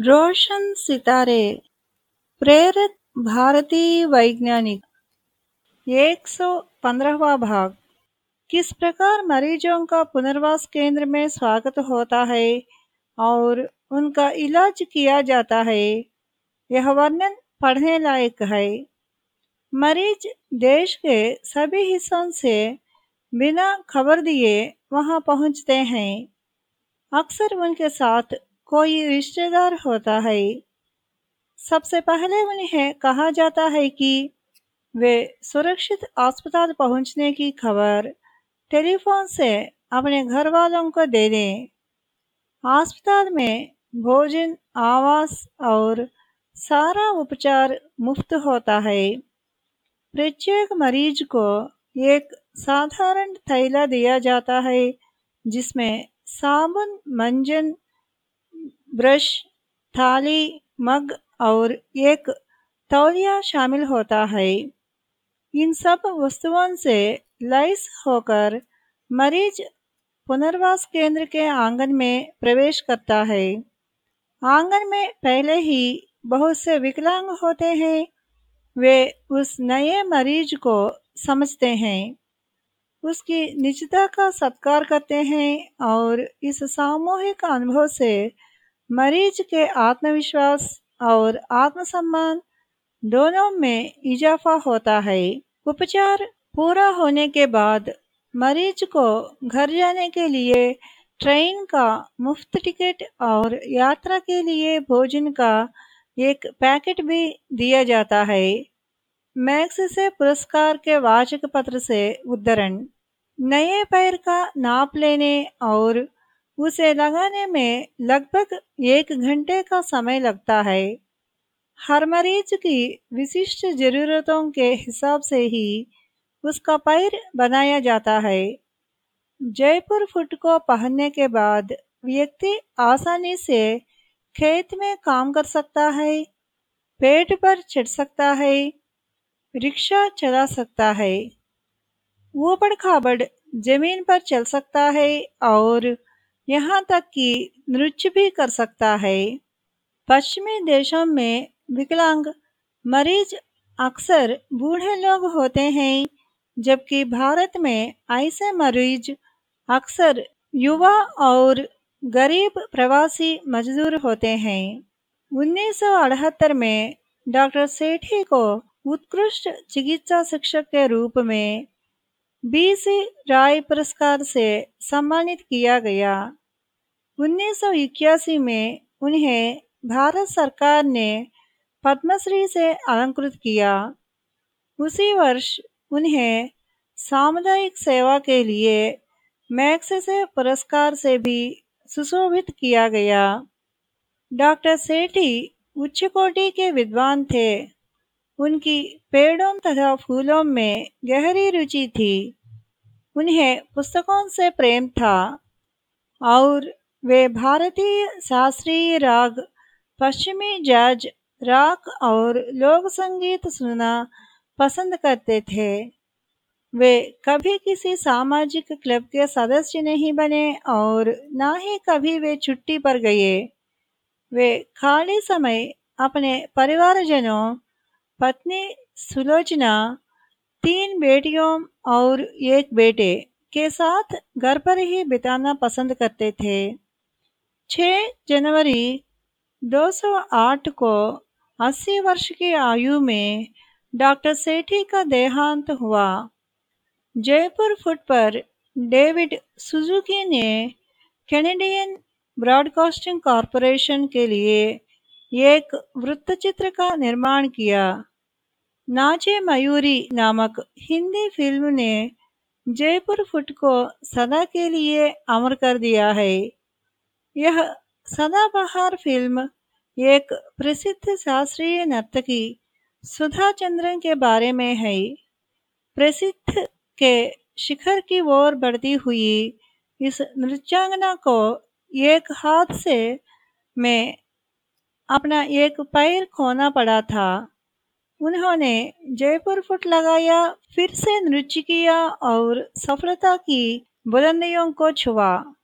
रोशन सितारे, प्रेरित भारतीय वैज्ञानिक, एक सौ पंद्रहवा भाग। किस प्रकार मरीजों का पुनर्वास केंद्र में स्वागत होता है और उनका इलाज किया जाता है, यह वर्णन पढ़ने लायक है। मरीज़ देश के सभी हिस्सों से बिना खबर दिए वहाँ पहुँचते हैं। अक्सर उनके साथ कोई रिश्तेदार होता है। सबसे पहले उन्हें कहा जाता है कि वे सुरक्षित अस्पताल पहुँचने की खबर टेलीफोन से अपने घर वालों को दे दें। अस्पताल में भोजन, आवास और सारा उपचार मुफ़्त होता है। प्रत्येक मरीज़ को एक साधारण थैला दिया जाता है, जिसमें साबुन, मंजन ब्रश, थाली, मग और एक तौलिया शामिल होता है। इन सब वस्तुओं से लैस होकर मरीज़ पुनर्वास केंद्र के आँगन में प्रवेश करता है। आँगन में पहले ही बहुत से विकलांग होते हैं। वे उस नए मरीज़ को समझते हैं। उसकी निजता का सत्कार करते हैं और इस सामूहिक अनुभव से मरीज़ के आत्मविश्वास और आत्मसम्मान दोनों में इजाफा होता है। उपचार पूरा होने के बाद मरीज़ को घर जाने के लिए ट्रेन का मुफ़्त टिकट और यात्रा के लिए भोजन का एक पैकेट भी दिया जाता है। मैक्स से पुरस्कार के वाचक पत्र से उद्धरण। नए पैर का नाप लेने और उसे लगाने में लगभग एक घंटे का समय लगता है। हर मरीज़ की विशिष्ट जरूरतों के हिसाब से ही उसका पैर बनाया जाता है। जयपुर फुट को पहनने के बाद व्यक्ति आसानी से खेत में काम कर सकता है, पेट पर चढ़ सकता है, रिक्शा चला सकता है। ऊबड़ खाबड़ ज़मीन पर चल सकता है और यहाँ तक कि नृत्य भी कर सकता है। पश्चिमी देशों में विकलांग, मरीज़ अक्सर बूढ़े लोग होते हैं, जबकि भारत में ऐसे मरीज़ अक्सर युवा और गरीब प्रवासी मजदूर होते हैं। उन्नीस सौ अठहत्तर में डॉक्टर सेठी को उत्कृष्ट चिकित्सा शिक्षक के रूप में बीसी राय पुरस्कार से सम्मानित किया गया। 1981 में उन्हें भारत सरकार ने पद्मश्री से अलंकृत किया। उसी वर्ष उन्हें सामुदायिक सेवा के लिए मैक्सेसे पुरस्कार से भी सुशोभित किया गया। डॉक्टर सेठी उच्च कोटि के विद्वान थे। उनकी पेड़ों तथा फूलों में गहरी रुचि थी। उन्हें पुस्तकों से प्रेम था। और वे भारतीय शास्त्रीय राग, पश्चिमी जैज राग और लोक संगीत सुनना पसंद करते थे। वे कभी किसी सामाजिक क्लब के सदस्य नहीं बने और न ही कभी वे छुट्टी पर गए। वे खाली समय अपने परिवारजनों, पत्नी सुलोचना, तीन बेटियों और एक बेटे के साथ घर पर ही बिताना पसंद करते थे। 6 जनवरी 208 को 80 वर्ष की आयु में डॉक्टर सेठी का देहांत हुआ। जयपुर फुट पर डेविड सुजुकी ने कैनेडियन ब्रॉडकास्टिंग कॉरपोरेशन के लिए एक वृत्तचित्र का निर्माण किया। नाचे मयूरी नामक हिंदी फ़िल्म ने जयपुर फुट को सदा के लिए अमर कर दिया है। यह सदाबहार फ़िल्म, एक प्रसिद्ध शास्त्रीय नर्तकी सुधा चंद्रन के बारे में है। प्रसिद्ध के शिखर की ओर बढ़ती हुई इस नृत्यांगना को एक हाथ से में अपना एक पैर खोना पड़ा था। उन्होंने जयपुर फुट लगाया, फिर से नृत्य किया और सफलता की बुलंदियों को छुआ।